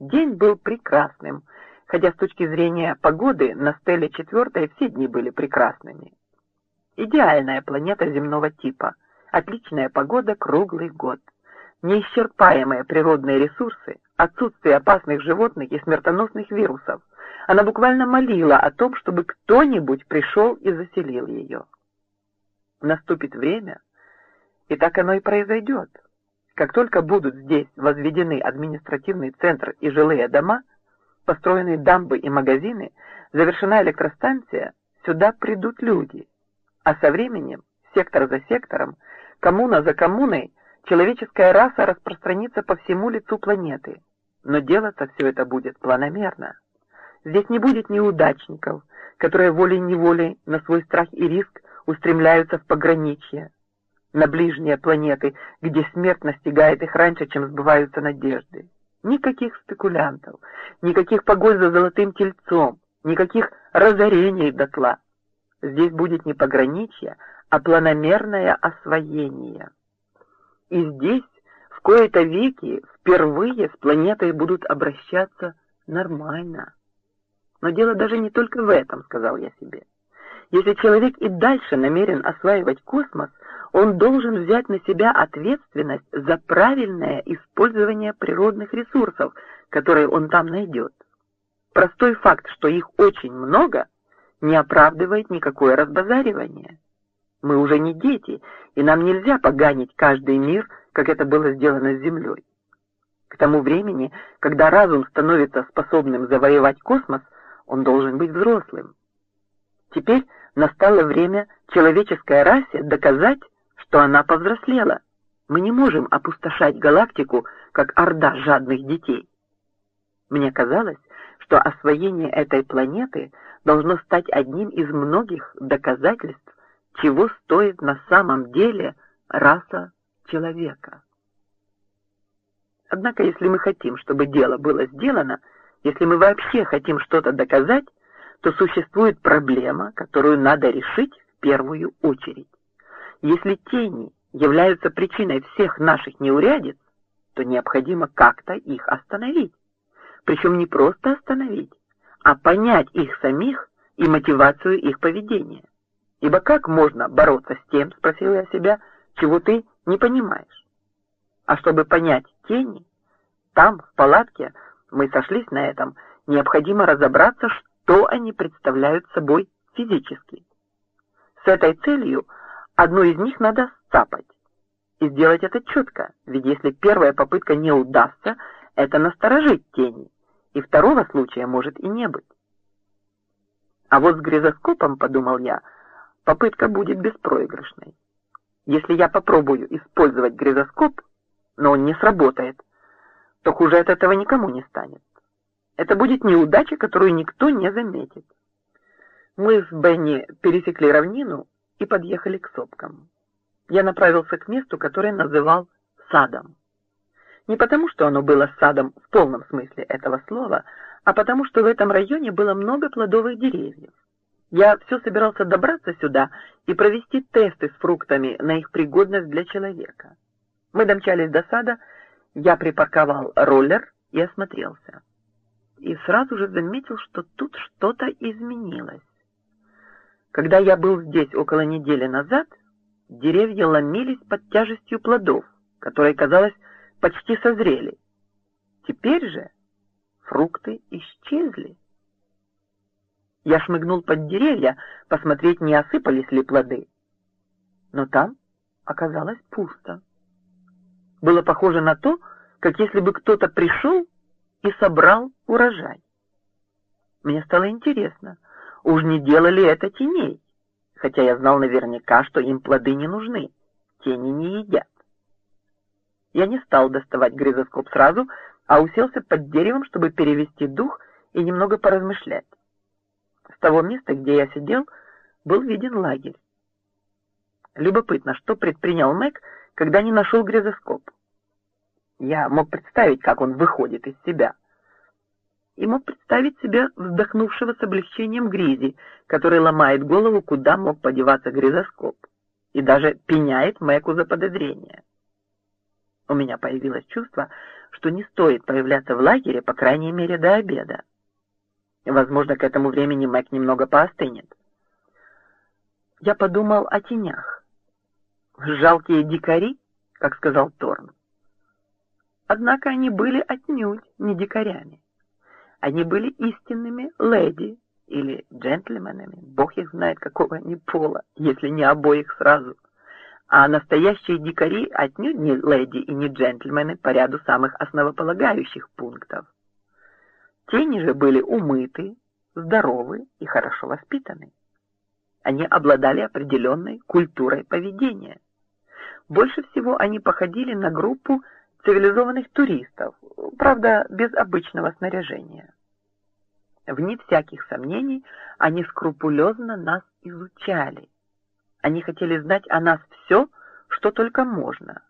День был прекрасным, хотя с точки зрения погоды на Стелле четвертой все дни были прекрасными. Идеальная планета земного типа, отличная погода круглый год, неисчерпаемые природные ресурсы, отсутствие опасных животных и смертоносных вирусов. Она буквально молила о том, чтобы кто-нибудь пришел и заселил ее. Наступит время, и так оно и произойдет. Как только будут здесь возведены административный центр и жилые дома, построены дамбы и магазины, завершена электростанция, сюда придут люди. А со временем, сектор за сектором, коммуна за коммуной, человеческая раса распространится по всему лицу планеты. Но делаться все это будет планомерно. Здесь не будет неудачников, которые волей-неволей на свой страх и риск устремляются в пограничье, на ближние планеты, где смерть настигает их раньше, чем сбываются надежды. Никаких спекулянтов, никаких погонь за золотым тельцом, никаких разорений дотла. Здесь будет не пограничье, а планомерное освоение. И здесь в кои-то веки впервые с планетой будут обращаться нормально. Но дело даже не только в этом, сказал я себе. Если человек и дальше намерен осваивать космос, он должен взять на себя ответственность за правильное использование природных ресурсов, которые он там найдет. Простой факт, что их очень много, не оправдывает никакое разбазаривание. Мы уже не дети, и нам нельзя поганить каждый мир, как это было сделано с Землей. К тому времени, когда разум становится способным завоевать космос, он должен быть взрослым. Теперь настало время человеческой расе доказать, что она повзрослела. Мы не можем опустошать галактику, как орда жадных детей. Мне казалось, что освоение этой планеты должно стать одним из многих доказательств, чего стоит на самом деле раса человека. Однако, если мы хотим, чтобы дело было сделано, если мы вообще хотим что-то доказать, то существует проблема, которую надо решить в первую очередь. Если тени являются причиной всех наших неурядиц, то необходимо как-то их остановить. Причем не просто остановить, а понять их самих и мотивацию их поведения. Ибо как можно бороться с тем, спросил я себя, чего ты не понимаешь? А чтобы понять тени, там, в палатке, мы сошлись на этом, необходимо разобраться, что они представляют собой физически. С этой целью одну из них надо сцапать. И сделать это четко, ведь если первая попытка не удастся, это насторожить тени, и второго случая может и не быть. А вот с гризоскопом, подумал я, попытка будет беспроигрышной. Если я попробую использовать гризоскоп, но он не сработает, то хуже от этого никому не станет. Это будет неудача, которую никто не заметит. Мы с Бенни пересекли равнину и подъехали к сопкам. Я направился к месту, которое называл садом. Не потому, что оно было садом в полном смысле этого слова, а потому, что в этом районе было много плодовых деревьев. Я все собирался добраться сюда и провести тесты с фруктами на их пригодность для человека. Мы домчались до сада, я припарковал роллер и осмотрелся и сразу же заметил, что тут что-то изменилось. Когда я был здесь около недели назад, деревья ломились под тяжестью плодов, которые, казалось, почти созрели. Теперь же фрукты исчезли. Я шмыгнул под деревья, посмотреть, не осыпались ли плоды. Но там оказалось пусто. Было похоже на то, как если бы кто-то пришел и собрал урожай. Мне стало интересно, уж не делали это теней, хотя я знал наверняка, что им плоды не нужны, тени не едят. Я не стал доставать гризоскоп сразу, а уселся под деревом, чтобы перевести дух и немного поразмышлять. С того места, где я сидел, был виден лагерь. Любопытно, что предпринял Мэг, когда не нашел гризоскоп. Я мог представить, как он выходит из себя. Мог представить себя вздохнувшего с облегчением Гризи, который ломает голову, куда мог подеваться гризоскоп, и даже пеняет Мэку за подозрение. У меня появилось чувство, что не стоит появляться в лагере, по крайней мере, до обеда. Возможно, к этому времени Мэг немного поостынет. Я подумал о тенях. Жалкие дикари, как сказал Торн. Однако они были отнюдь не дикарями. Они были истинными леди или джентльменами, бог их знает какого они пола, если не обоих сразу. А настоящие дикари отнюдь не леди и не джентльмены по ряду самых основополагающих пунктов. Тени же были умыты, здоровы и хорошо воспитаны. Они обладали определенной культурой поведения. Больше всего они походили на группу цивилизованных туристов, правда, без обычного снаряжения. Вне всяких сомнений, они скрупулезно нас изучали. Они хотели знать о нас все, что только можно.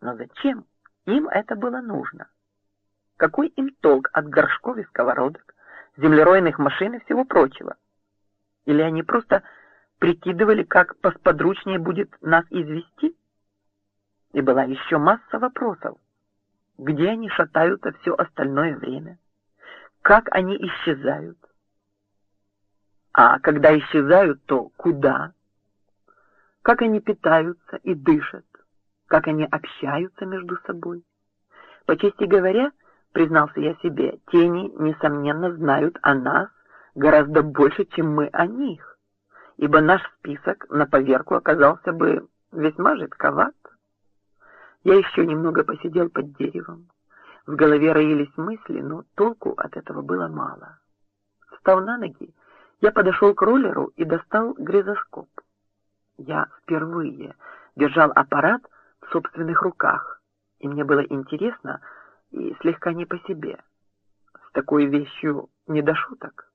Но зачем им это было нужно? Какой им толк от горшков и сковородок, землеройных машин и всего прочего? Или они просто прикидывали, как посподручнее будет нас извести? И была еще масса вопросов. Где они шатаются все остальное время? Как они исчезают? А когда исчезают, то куда? Как они питаются и дышат? Как они общаются между собой? По чести говоря, признался я себе, тени, несомненно, знают о нас гораздо больше, чем мы о них, ибо наш список на поверку оказался бы весьма жидковат. Я еще немного посидел под деревом. В голове роились мысли, но толку от этого было мало. Встав на ноги, я подошел к роллеру и достал гризоскоп. Я впервые держал аппарат в собственных руках, и мне было интересно и слегка не по себе. С такой вещью не до шуток.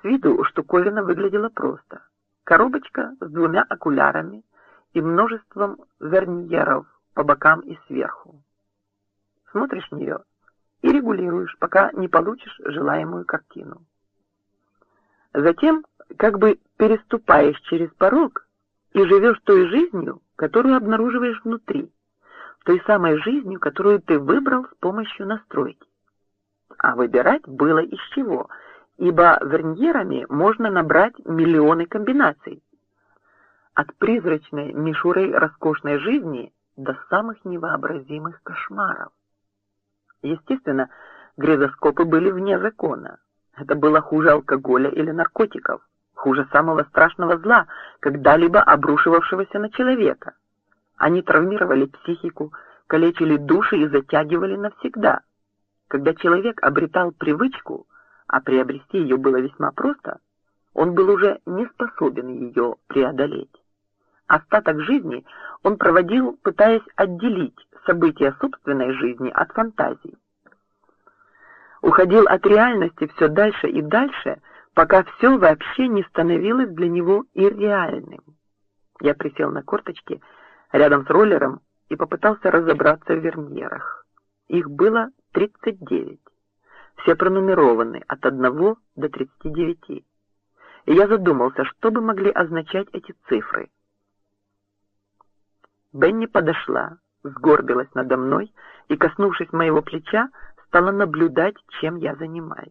С виду штуковина выглядела просто. Коробочка с двумя окулярами и множеством верниеров по бокам и сверху. Смотришь в нее и регулируешь, пока не получишь желаемую картину. Затем как бы переступаешь через порог и живешь той жизнью, которую обнаруживаешь внутри, той самой жизнью, которую ты выбрал с помощью настройки. А выбирать было из чего, ибо верньерами можно набрать миллионы комбинаций. От призрачной мишурой роскошной жизни до самых невообразимых кошмаров. Естественно, грезоскопы были вне закона. Это было хуже алкоголя или наркотиков, хуже самого страшного зла, когда-либо обрушивавшегося на человека. Они травмировали психику, калечили души и затягивали навсегда. Когда человек обретал привычку, а приобрести ее было весьма просто, он был уже не способен ее преодолеть. Остаток жизни он проводил, пытаясь отделить события собственной жизни от фантазий. Уходил от реальности все дальше и дальше, пока все вообще не становилось для него ирреальным. Я присел на корточки рядом с роллером и попытался разобраться в верньерах. Их было 39. Все пронумерованы от 1 до 39. И я задумался, что бы могли означать эти цифры. Бенни подошла, сгорбилась надо мной и, коснувшись моего плеча, стала наблюдать, чем я занимаюсь.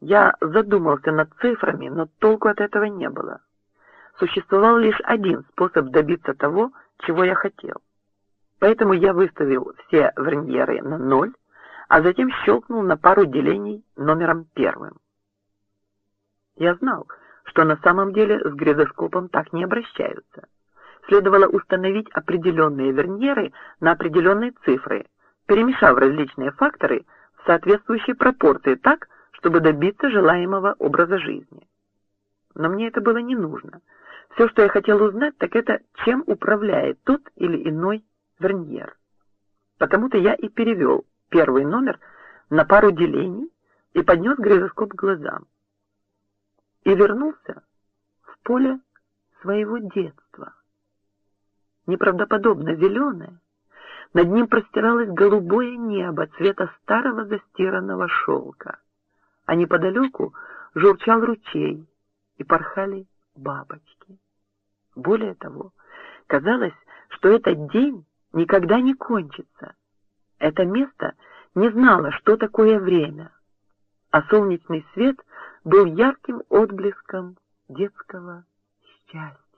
Я задумался над цифрами, но толку от этого не было. Существовал лишь один способ добиться того, чего я хотел. Поэтому я выставил все верньеры на ноль, а затем щелкнул на пару делений номером первым. Я знал, что на самом деле с гридоскопом так не обращаются следовало установить определенные верньеры на определенные цифры, перемешав различные факторы в соответствующей пропорции так, чтобы добиться желаемого образа жизни. Но мне это было не нужно. Все, что я хотел узнать, так это, чем управляет тот или иной верньер. Потому-то я и перевел первый номер на пару делений и поднес гризоскоп к глазам. И вернулся в поле своего детства неправдоподобно зеленое, над ним простиралось голубое небо цвета старого застиранного шелка, а неподалеку журчал ручей и порхали бабочки. Более того, казалось, что этот день никогда не кончится, Это место не знало, что такое время, а солнечный свет был ярким отблеском детского счастья.